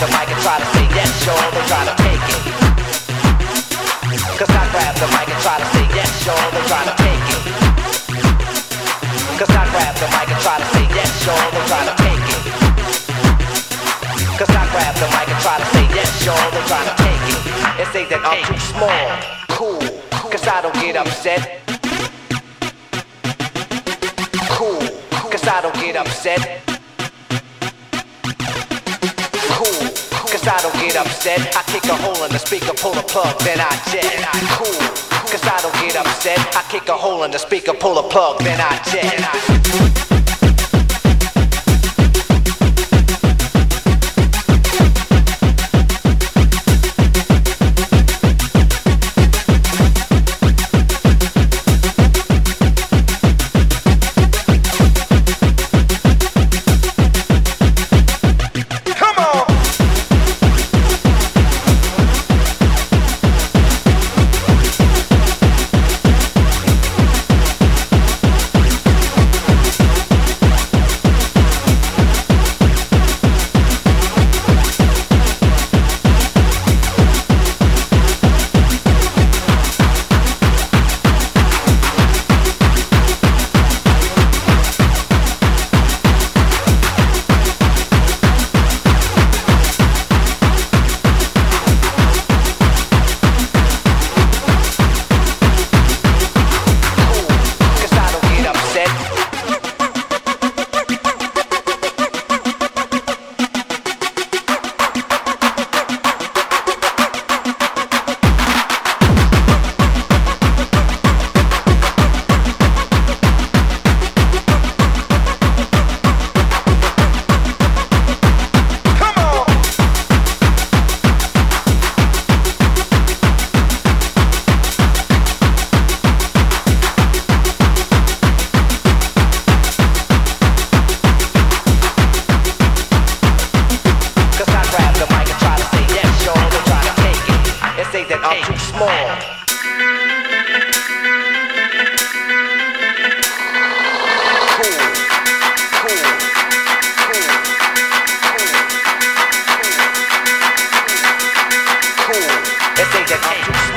the mic and try to say yes, sure, they try to take it. Cause I grab the mic and try to say yes, sure, they try to take it. Cause I grab the mic and try to say yes, sure, they try to take it. Cause I grab the mic and try to say yes, sure, they try to take it. And say that I'm too small, cool, cause I don't get upset. Cool, cause I don't get upset. Cause I don't get upset. I kick a hole in the speaker, pull a plug, then I jet. Cool, cause I don't get upset. I kick a hole in the speaker, pull a plug, then I jet.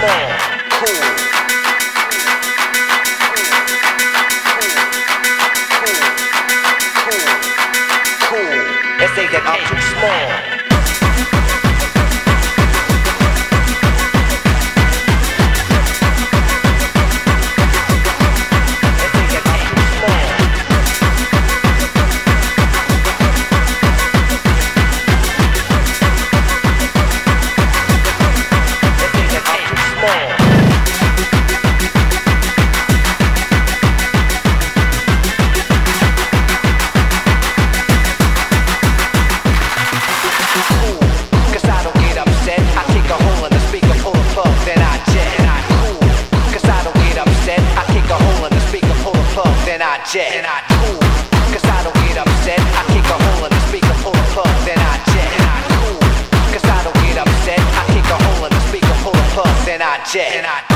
Cool. Cool. Cool. That I'm too small. I I don't get upset. I kick a hole in the speaker, I jet. And I I don't get upset. I kick a hole in the speaker, I jet. And I